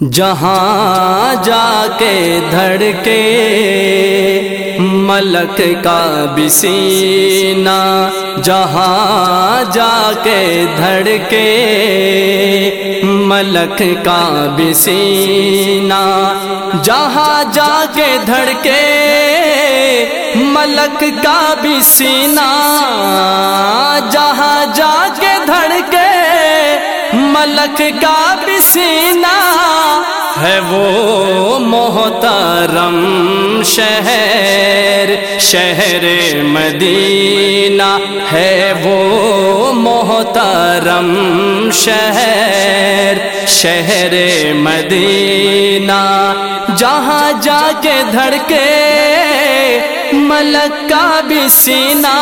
جہاں جا کے دھڑکے ملک کا بسینہ جہاں جا کے دھڑکے ملک کا بسینہ جہاں جا کے دھڑکے ملک کا بسینہ جہاں جا کے دھڑکے ملک کا بسینہ ہے وہ محترم شہر شہر مدینہ ہے وہ محترم شہر۔ شہر مدینہ، جہاں جا کے دھڑکے ملک کا بھی سینہ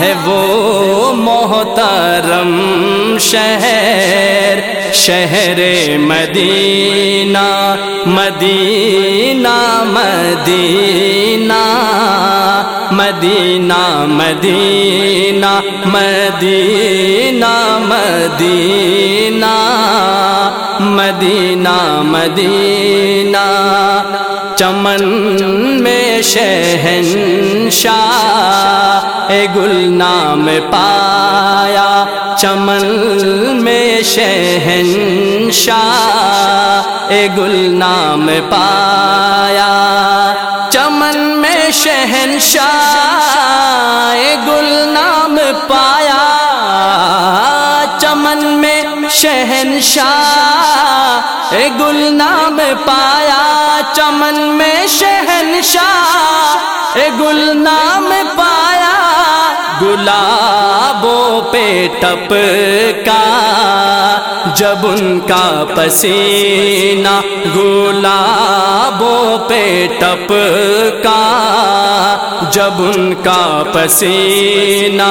ہے وہ محترم شہر شہر مدینہ مدینہ مدینہ مدینہ مدینہ مدینہ مدینہ مدینہ مدینہ، چمن میں شہن شاہ گل نام پایا، چمن میں شہن شاہ گل نام پایا، چمن میں شہن شاہ گل نام پایا۔ چمن میں شہن شاہ گل نام پایا، چمن میں شہن شاہ گل نام پایا، گلابوں پہ ٹپ کا جب ان کا پسینہ گلابوں پہ ٹپ کا جب ان کا پسینہ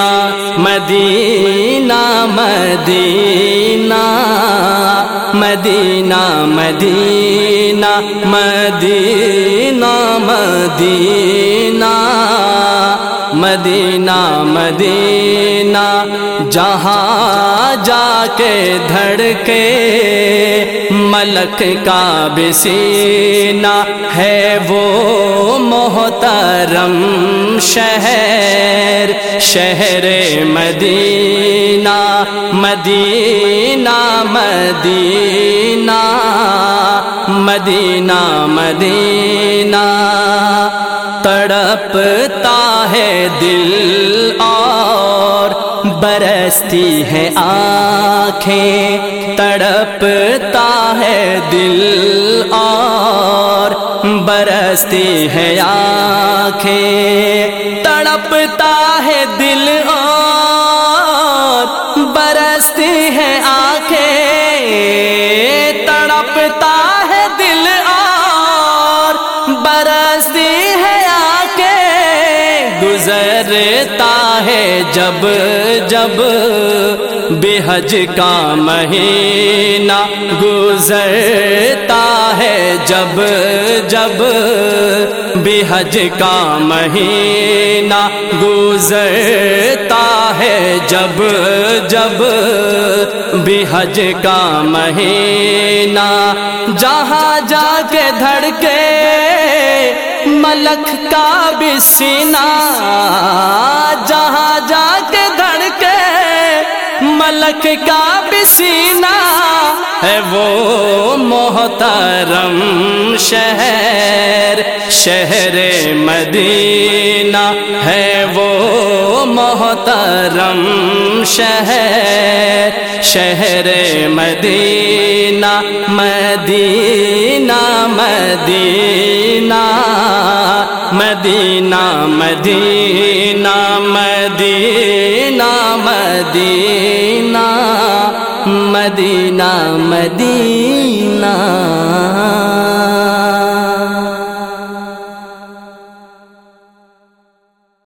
مدینہ مدینہ مدینہ مدینہ مدینہ مدینہ مدینہ مدینہ جہاں جا کے دھڑکے ملک کا بسینہ ہے وہ محترم شہر شہر مدینہ مدینہ مدینہ مدینہ مدینہ۔ تڑپتا ہے دل اور برستی ہے آنکھیں۔ تڑپتا ہے دل برستی ہے آنکھیں، تڑپتا ہے دل اور برستی ہے آنکھیں۔ تڑپتا ہے دل اور برستی ہے آنکھیں۔ گزرتا ہے جب جب بے حج کا مہینہ گزرتا ہے جب جب بے حج کا مہینہ گزرتا ہے جب جب بے حج کا مہینہ جہاں جا کے دھڑکے ملک کا بھی سینہ، جہاں جا کے ملک کا بھی سینہ ہے وہ محترم شہر شہر مدینہ ہے وہ محترم شہر شہر مدینہ مدینہ مدینہ مدینہ مدینہ مدینہ مدینہ مدینہ مدینہ۔